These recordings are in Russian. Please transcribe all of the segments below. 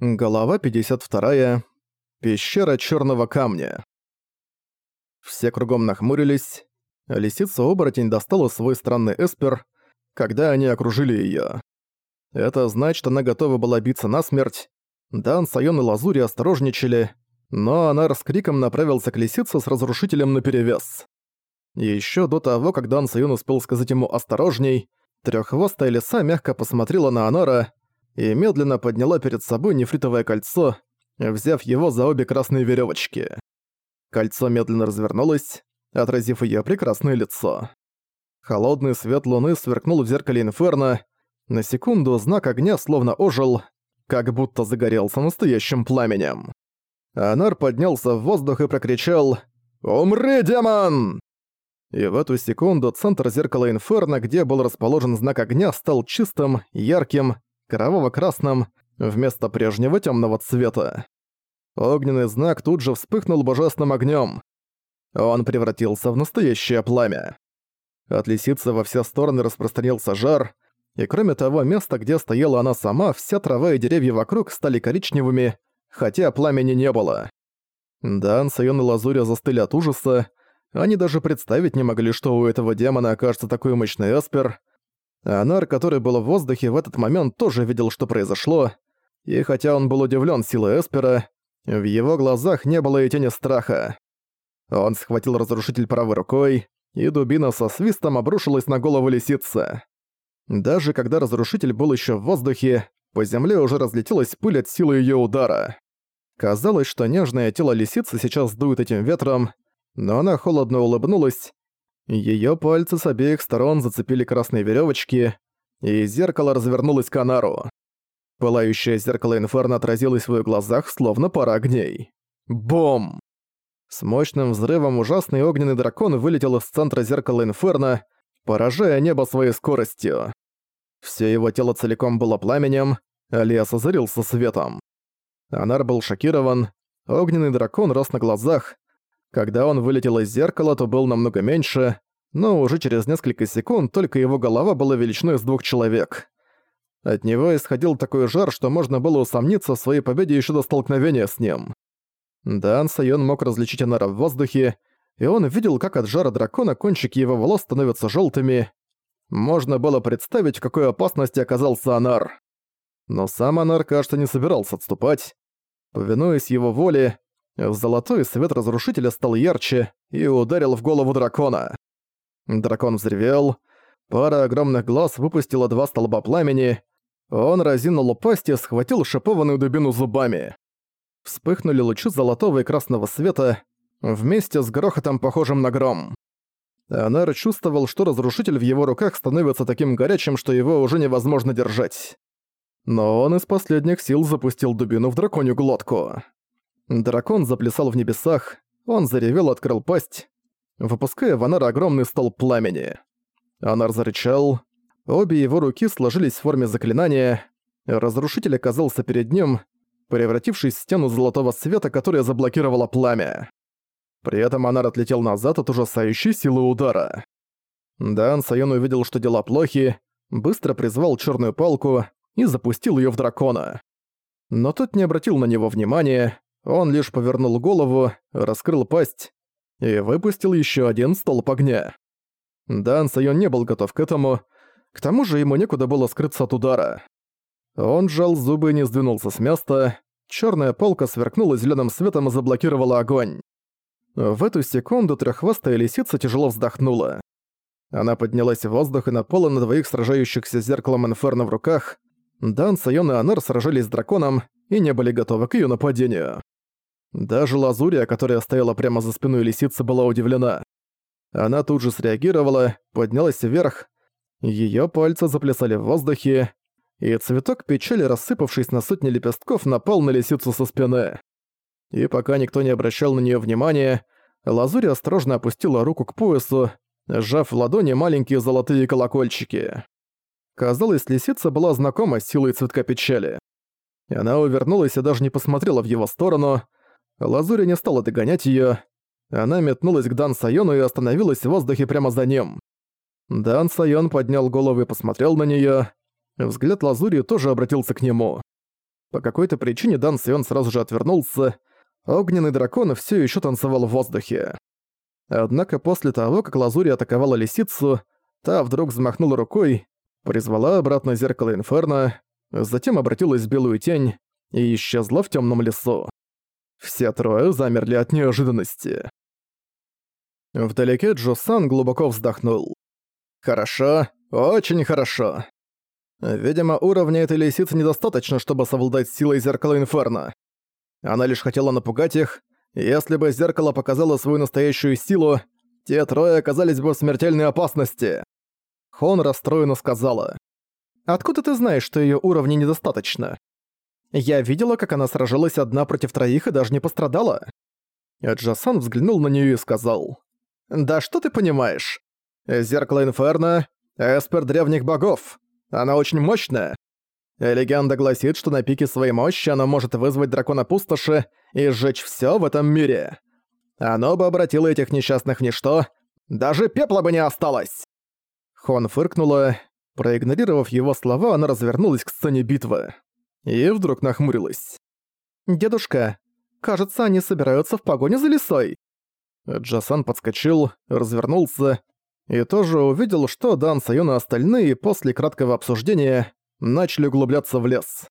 Голова 52. Пещера черного камня. Все кругом нахмурились. Лисица-оборотень достала свой странный эспер, когда они окружили ее. Это значит, она готова была биться насмерть. Дан, Сайон и Лазури осторожничали, но она криком направился к лисице с разрушителем наперевес. Еще до того, как Дан Сайон успел сказать ему «осторожней», треххвостая лиса мягко посмотрела на Анора и медленно подняла перед собой нефритовое кольцо, взяв его за обе красные веревочки. Кольцо медленно развернулось, отразив ее прекрасное лицо. Холодный свет луны сверкнул в зеркале Инферно. На секунду знак огня словно ожил, как будто загорелся настоящим пламенем. Анар поднялся в воздух и прокричал «Умри, демон!» И в эту секунду центр зеркала Инферно, где был расположен знак огня, стал чистым, ярким кроваво-красным, вместо прежнего темного цвета. Огненный знак тут же вспыхнул божественным огнем. Он превратился в настоящее пламя. От лисицы во все стороны распространился жар, и кроме того места, где стояла она сама, вся трава и деревья вокруг стали коричневыми, хотя пламени не было. Дан, Сайон и Лазуря застыли от ужаса, они даже представить не могли, что у этого демона окажется такой мощный эспер, Анар, который был в воздухе в этот момент, тоже видел, что произошло, и хотя он был удивлен силой Эспера, в его глазах не было и тени страха. Он схватил разрушитель правой рукой, и дубина со свистом обрушилась на голову лисицы. Даже когда разрушитель был еще в воздухе, по земле уже разлетелась пыль от силы ее удара. Казалось, что нежное тело лисицы сейчас дует этим ветром, но она холодно улыбнулась Её пальцы с обеих сторон зацепили красные верёвочки, и зеркало развернулось к Анару. Пылающее зеркало Инферно отразилось в её глазах, словно пара огней. Бом! С мощным взрывом ужасный огненный дракон вылетел из центра зеркала Инферно, поражая небо своей скоростью. Всё его тело целиком было пламенем, а лес озарился светом. Анар был шокирован, огненный дракон рос на глазах, когда он вылетел из зеркала, то был намного меньше, но уже через несколько секунд только его голова была величиной с двух человек. От него исходил такой жар, что можно было усомниться в своей победе еще до столкновения с ним. Дан Сайон мог различить Анара в воздухе, и он видел, как от жара дракона кончики его волос становятся желтыми. Можно было представить, в какой опасности оказался Анар. Но сам Анар, кажется, не собирался отступать. Повинуясь его воле, Золотой свет разрушителя стал ярче и ударил в голову дракона. Дракон взревел, пара огромных глаз выпустила два столба пламени, он разинул пасть и схватил шипованную дубину зубами. Вспыхнули лучи золотого и красного света, вместе с грохотом, похожим на гром. Анар чувствовал, что разрушитель в его руках становится таким горячим, что его уже невозможно держать. Но он из последних сил запустил дубину в драконью глотку. Дракон заплясал в небесах, он заревел, открыл пасть, выпуская в Анара огромный столб пламени. Анар зарычал, обе его руки сложились в форме заклинания, разрушитель оказался перед ним, превратившись в стену золотого света, которая заблокировала пламя. При этом Анар отлетел назад от ужасающей силы удара. Дан Сайон увидел, что дела плохи, быстро призвал черную палку и запустил ее в дракона. Но тот не обратил на него внимания, он лишь повернул голову, раскрыл пасть и выпустил еще один столб огня. Дан Сайон не был готов к этому, к тому же ему некуда было скрыться от удара. Он сжал зубы и не сдвинулся с места, черная полка сверкнула зеленым светом и заблокировала огонь. В эту секунду треххвостая лисица тяжело вздохнула. Она поднялась в воздух и напала на двоих сражающихся зеркалом Инферно в руках. Дан, Сайон и Анар сражались с драконом и не были готовы к ее нападению. Даже Лазурия, которая стояла прямо за спиной лисицы, была удивлена. Она тут же среагировала, поднялась вверх, её пальцы заплясали в воздухе, и цветок печали, рассыпавшись на сотни лепестков, напал на лисицу со спины. И пока никто не обращал на неё внимания, Лазурия осторожно опустила руку к поясу, сжав в ладони маленькие золотые колокольчики. Казалось, лисица была знакома с силой цветка печали. Она увернулась и даже не посмотрела в его сторону, Лазуря не стала догонять её. Она метнулась к Дан Сайону и остановилась в воздухе прямо за ним. Дан Сайон поднял голову и посмотрел на неё. Взгляд Лазури тоже обратился к нему. По какой-то причине Дан Сион сразу же отвернулся. Огненный дракон все еще танцевал в воздухе. Однако после того, как Лазури атаковала лисицу, та вдруг взмахнула рукой, призвала обратно зеркало Инферно, затем обратилась в белую тень и исчезла в темном лесу. Все трое замерли от неожиданности. Вдалеке Джо-сан глубоко вздохнул. «Хорошо, очень хорошо. Видимо, уровня этой лисицы недостаточно, чтобы совладать силой зеркала Инферно. Она лишь хотела напугать их. Если бы зеркало показало свою настоящую силу, те трое оказались бы в смертельной опасности. Хон расстроенно сказала. «Откуда ты знаешь, что её уровня недостаточно? Я видела, как она сражалась одна против троих и даже не пострадала». Джасан взглянул на неё и сказал. «Да что ты понимаешь? Зеркало Инферно — эспер древних богов. Она очень мощная. Легенда гласит, что на пике своей мощи она может вызвать дракона пустоши и сжечь всё в этом мире. Оно бы обратило этих несчастных в ничто, даже пепла бы не осталось!» Хон фыркнула. Проигнорировав его слова, она развернулась к сцене битвы. И вдруг нахмурилась. «Дедушка, кажется, они собираются в погоню за лисой». Джасан подскочил, развернулся и тоже увидел, что Дан Сайон и остальные после краткого обсуждения начали углубляться в лес.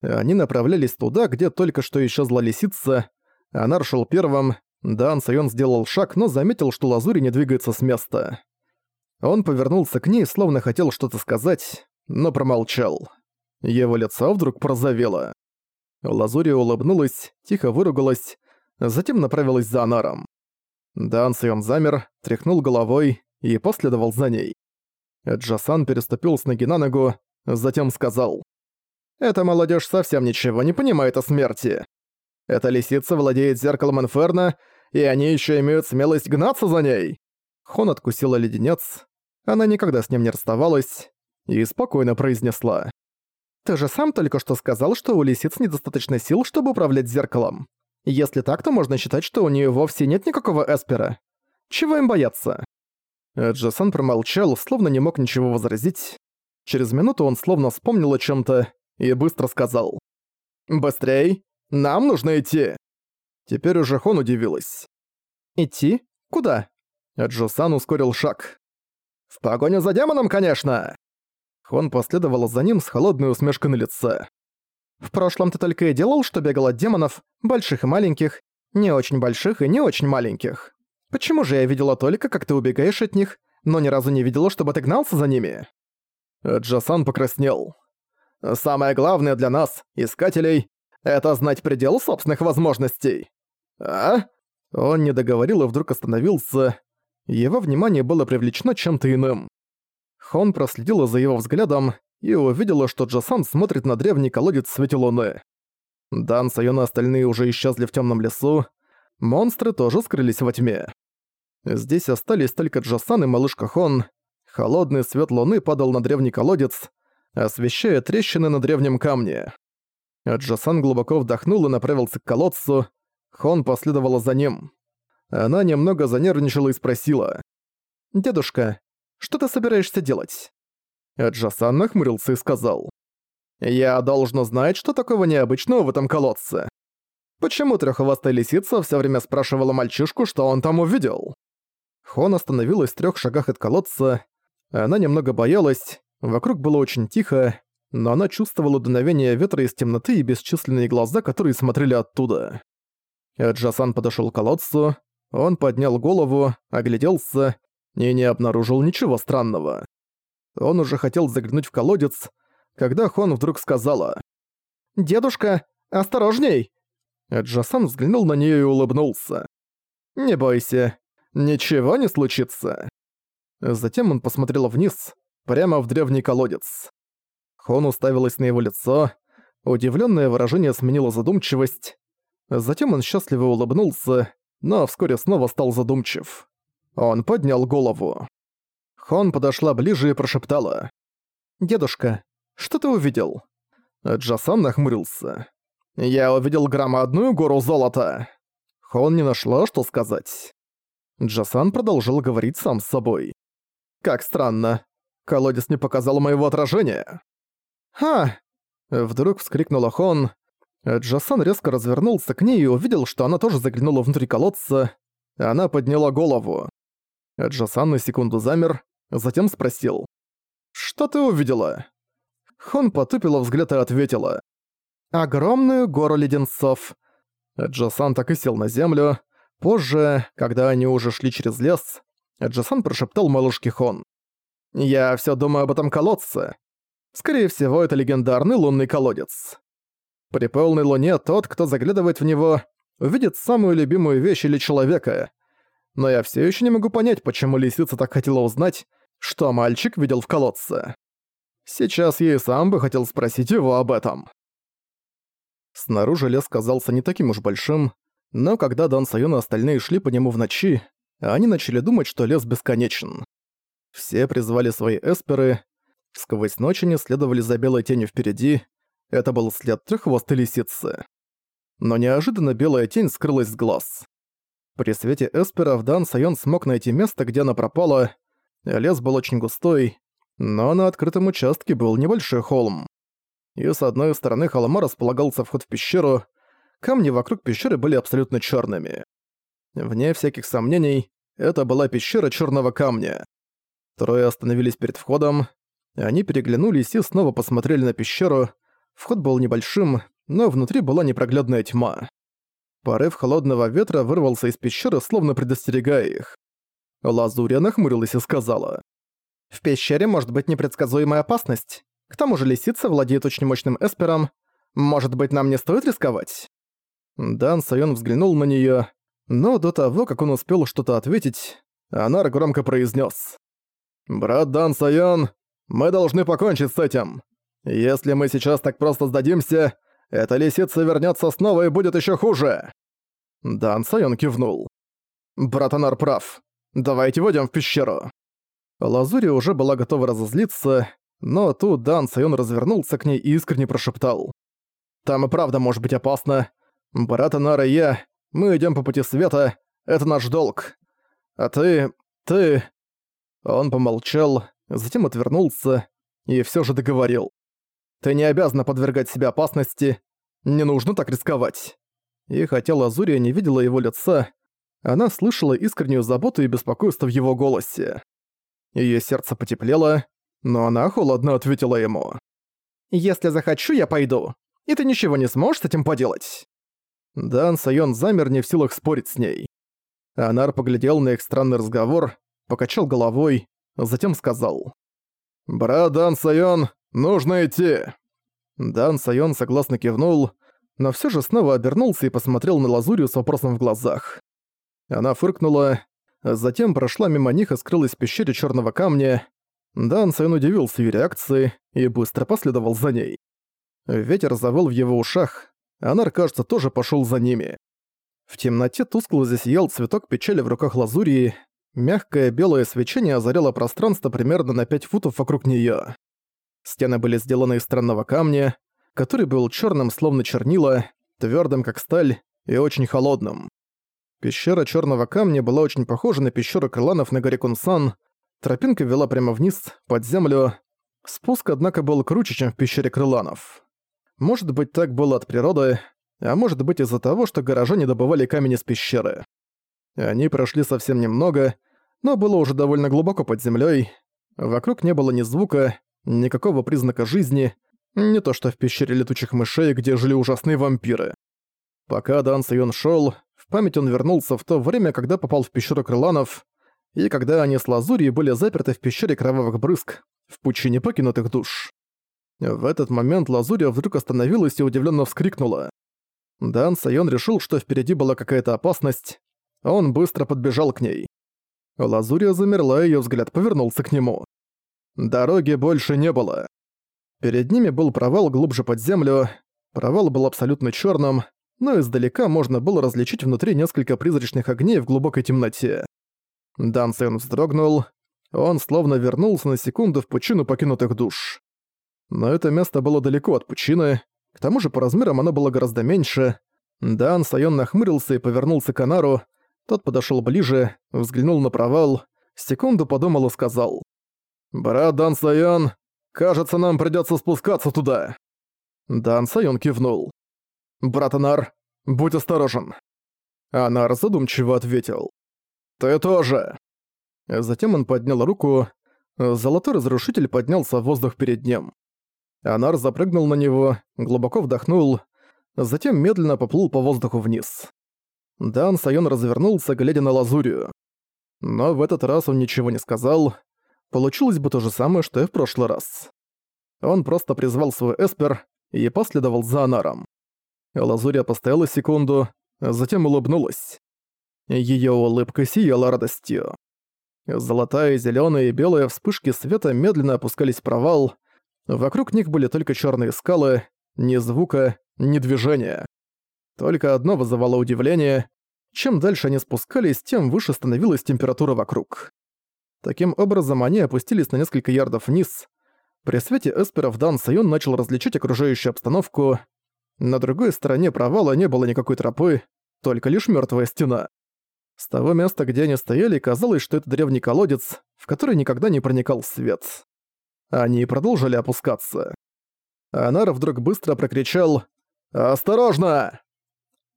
Они направлялись туда, где только что исчезла лисица. Она шел первым. Дан Сайон сделал шаг, но заметил, что Лазури не двигается с места. Он повернулся к ней, словно хотел что-то сказать, но промолчал. Его лицо вдруг прозовело. Лазури улыбнулась, тихо выругалась, затем направилась за Анаром. Дан Сайон замер, тряхнул головой и последовал за ней. Джасан переступил с ноги на ногу, затем сказал. «Эта молодежь совсем ничего не понимает о смерти. Эта лисица владеет зеркалом Инферно, и они еще имеют смелость гнаться за ней!» Хон откусила леденец, она никогда с ним не расставалась, и спокойно произнесла. «Ты же сам только что сказал, что у лисиц недостаточно сил, чтобы управлять зеркалом. Если так, то можно считать, что у нее вовсе нет никакого эспера. Чего им бояться?» Джасан промолчал, словно не мог ничего возразить. Через минуту он словно вспомнил о чем то и быстро сказал. «Быстрей! Нам нужно идти!» Теперь уже Хон удивилась. «Идти? Куда?» Джосан ускорил шаг. «В погоню за демоном, конечно!» Хон последовал за ним с холодной усмешкой на лице. «В прошлом ты только и делал, что бегал от демонов, больших и маленьких, не очень больших и не очень маленьких. Почему же я видела только, как ты убегаешь от них, но ни разу не видела, чтобы ты гнался за ними?» Джасан покраснел. «Самое главное для нас, искателей, это знать предел собственных возможностей. А?» Он не договорил и вдруг остановился. Его внимание было привлечено чем-то иным. Хон проследила за его взглядом и увидела, что Джасан смотрит на древний колодец в свете луны. Дан, Сайон и остальные уже исчезли в темном лесу. Монстры тоже скрылись во тьме. Здесь остались только Джасан и малышка Хон. Холодный свет луны падал на древний колодец, освещая трещины на древнем камне. Джасан глубоко вдохнул и направился к колодцу. Хон последовала за ним. Она немного занервничала и спросила. «Дедушка, что ты собираешься делать?» Джасан нахмурился и сказал. «Я должен знать, что такого необычного в этом колодце. Почему трёххвостая лисица всё время спрашивала мальчишку, что он там увидел?» Хон остановилась в трёх шагах от колодца. Она немного боялась, вокруг было очень тихо, но она чувствовала дуновение ветра из темноты и бесчисленные глаза, которые смотрели оттуда. Джасан подошёл к колодцу, он поднял голову, огляделся и не обнаружил ничего странного. Он уже хотел заглянуть в колодец, когда Хон вдруг сказала «Дедушка, осторожней!» Джасан взглянул на неё и улыбнулся. «Не бойся, «Ничего не случится». Затем он посмотрел вниз, прямо в древний колодец. Хон уставилась на его лицо, удивленное выражение сменило задумчивость. Затем он счастливо улыбнулся, но вскоре снова стал задумчив. Он поднял голову. Хон подошла ближе и прошептала. «Дедушка, что ты увидел?» Джасан нахмурился. «Я увидел громадную гору золота». Хон не нашла, что сказать. Джасан продолжил говорить сам с собой. «Как странно. Колодец не показал моего отражения». «Ха!» Вдруг вскрикнула Хон. Джасан резко развернулся к ней и увидел, что она тоже заглянула внутрь колодца. Она подняла голову. Джасан на секунду замер, затем спросил. «Что ты увидела?» Хон потупила взгляд и ответила. «Огромную гору леденцов». Джасан так и сел на землю. Позже, когда они уже шли через лес, Джасан прошептал малышке Хон. «Я всё думаю об этом колодце. Скорее всего, это легендарный лунный колодец. При полной луне тот, кто заглядывает в него, увидит самую любимую вещь или человека. Но я всё ещё не могу понять, почему лисица так хотела узнать, что мальчик видел в колодце. Сейчас я и сам бы хотел спросить его об этом. Снаружи лес казался не таким уж большим, но когда Дан Сайон и остальные шли по нему в ночи, они начали думать, что лес бесконечен. Все призвали свои эсперы, сквозь ночь они следовали за белой тенью впереди, это был след треххвостой лисицы. Но неожиданно белая тень скрылась с глаз. При свете эсперов Дан Сайон смог найти место, где она пропала. Лес был очень густой, но на открытом участке был небольшой холм. И с одной стороны холма располагался вход в пещеру, камни вокруг пещеры были абсолютно черными. Вне всяких сомнений, это была пещера черного камня. Трое остановились перед входом, они переглянулись и снова посмотрели на пещеру. Вход был небольшим, но внутри была непроглядная тьма. Порыв холодного ветра вырвался из пещеры, словно предостерегая их. Лазурия нахмурилась и сказала. «В пещере может быть непредсказуемая опасность. К тому же лисица владеет очень мощным эспером. Может быть, нам не стоит рисковать?» Дан Сайон взглянул на неё, но до того, как он успел что-то ответить, Анар громко произнес: «Брат Дан Сайон, мы должны покончить с этим. Если мы сейчас так просто сдадимся, эта лисица вернется снова и будет еще хуже!» Дан Сайон кивнул. «Брат Анар прав. Давайте войдем в пещеру». Лазури уже была готова разозлиться, но тут Дан Сайон развернулся к ней и искренне прошептал. «Там и правда может быть опасно. Брат Анар и я, мы идем по пути света, это наш долг. А ты... ты...» Он помолчал, затем отвернулся и все же договорил. «Ты не обязана подвергать себя опасности, не нужно так рисковать». И хотя Лазурия не видела его лица, она слышала искреннюю заботу и беспокойство в его голосе. Её сердце потеплело, но она холодно ответила ему. «Если захочу, я пойду, и ты ничего не сможешь с этим поделать». Дан Сайон замер не в силах спорить с ней. Анар поглядел на их странный разговор, покачал головой, затем сказал. «Брат Дан Сайон, нужно идти!» Дан Сайон согласно кивнул, но все же снова обернулся и посмотрел на Лазурию с вопросом в глазах. Она фыркнула, затем прошла мимо них и скрылась в пещере черного камня. Дан Сайон удивился ее реакции и быстро последовал за ней. Ветер завыл в его ушах, Анар, кажется, тоже пошел за ними. В темноте тускло засиял цветок печали в руках Лазурии, Мягкое белое свечение озаряло пространство примерно на 5 футов вокруг неё. Стены были сделаны из странного камня, который был чёрным словно чернила, твёрдым как сталь и очень холодным. Пещера чёрного камня была очень похожа на пещеру крыланов на горе Кунсан. Тропинка вела прямо вниз, под землю. Спуск, однако, был круче, чем в пещере крыланов. Может быть, так было от природы, а может быть из-за того, что горожане добывали камень из пещеры. Они прошли совсем немного, но было уже довольно глубоко под землей. Вокруг не было ни звука, никакого признака жизни, не то что в пещере летучих мышей, где жили ужасные вампиры. Пока Дан Сайон шел, в память он вернулся в то время, когда попал в пещеру крыланов, и когда они с Лазурией были заперты в пещере кровавых брызг, в пучине покинутых душ. В этот момент Лазурия вдруг остановилась и удивленно вскрикнула. Дан Сайон решил, что впереди была какая-то опасность, он быстро подбежал к ней. Лазурия замерла, её взгляд повернулся к нему. Дороги больше не было. Перед ними был провал глубже под землю. Провал был абсолютно чёрным, но издалека можно было различить внутри несколько призрачных огней в глубокой темноте. Дан Сэн вздрогнул. Он словно вернулся на секунду в пучину покинутых душ. Но это место было далеко от пучины, к тому же по размерам оно было гораздо меньше. Дан Сайон нахмурился и повернулся к Анару, тот подошёл ближе, взглянул на провал, секунду подумал и сказал. «Брат Дан Сайон, кажется, нам придётся спускаться туда». Дан Сайон кивнул. «Брат Анар, будь осторожен». Анар задумчиво ответил. «Ты тоже». Затем он поднял руку. Золотой разрушитель поднялся в воздух перед ним. Анар запрыгнул на него, глубоко вдохнул, затем медленно поплыл по воздуху вниз. Дан Сайон развернулся, глядя на Лазурию. Но в этот раз он ничего не сказал. Получилось бы то же самое, что и в прошлый раз. Он просто призвал свой эспер и последовал за Анаром. Лазурия постояла секунду, затем улыбнулась. Её улыбка сияла радостью. Золотая, зелёная и белая вспышки света медленно опускались в провал. Вокруг них были только чёрные скалы, ни звука, ни движения. Только одно вызывало удивление. Чем дальше они спускались, тем выше становилась температура вокруг. Таким образом, они опустились на несколько ярдов вниз. При свете эсперов Дан Сайон начал различать окружающую обстановку. На другой стороне провала не было никакой тропы, только лишь мёртвая стена. С того места, где они стояли, казалось, что это древний колодец, в который никогда не проникал свет. Они продолжили опускаться. Анар вдруг быстро прокричал «Осторожно!».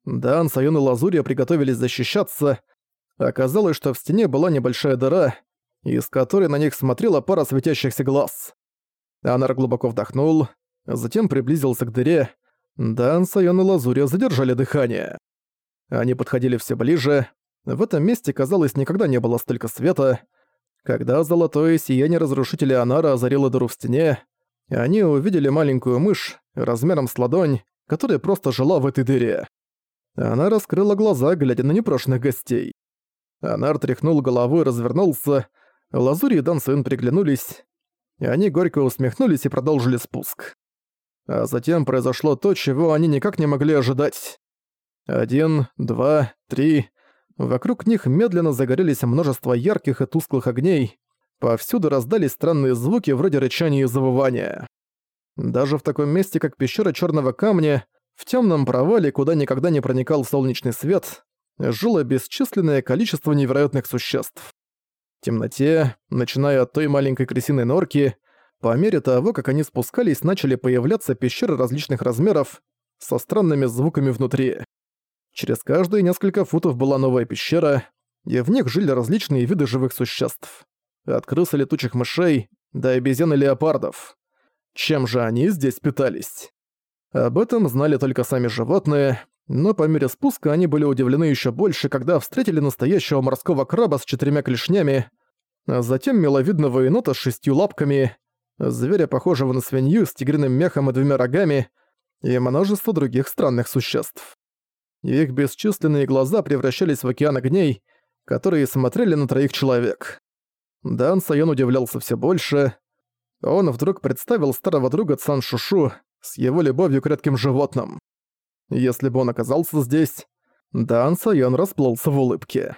Дан, Сайон и Лазурия приготовились защищаться. Оказалось, что в стене была небольшая дыра, из которой на них смотрела пара светящихся глаз. Анар глубоко вдохнул, затем приблизился к дыре. Дан, Сайон и Лазурия задержали дыхание. Они подходили все ближе. В этом месте, казалось, никогда не было столько света. Когда золотое сияние разрушителя Анара озарило дыру в стене, они увидели маленькую мышь размером с ладонь, которая просто жила в этой дыре. Она раскрыла глаза, глядя на непрошенных гостей. Анар тряхнул головой и развернулся. Лазури и Дан Сын приглянулись. И они горько усмехнулись и продолжили спуск. А затем произошло то, чего они никак не могли ожидать. Один, два, три. Вокруг них медленно загорелись множество ярких и тусклых огней. Повсюду раздались странные звуки вроде рычания и завывания. Даже в таком месте, как пещера Черного Камня, в темном провале, куда никогда не проникал солнечный свет, жило бесчисленное количество невероятных существ. Темноте, начиная от той маленькой крысиной норки, по мере того, как они спускались, начали появляться пещеры различных размеров со странными звуками внутри. Через каждые несколько футов была новая пещера, и в них жили различные виды живых существ. От крыс и летучих мышей до обезьян и леопардов. Чем же они здесь питались? Об этом знали только сами животные, но по мере спуска они были удивлены еще больше, когда встретили настоящего морского краба с четырьмя клешнями, затем миловидного енота с шестью лапками, зверя, похожего на свинью с тигриным мехом и двумя рогами, и множество других странных существ. Их бесчисленные глаза превращались в океан огней, которые смотрели на троих человек. Дан Сайон удивлялся все больше. Он вдруг представил старого друга Цан Шушу с его любовью к редким животным. Если бы он оказался здесь, Дан Сайон расплылся в улыбке.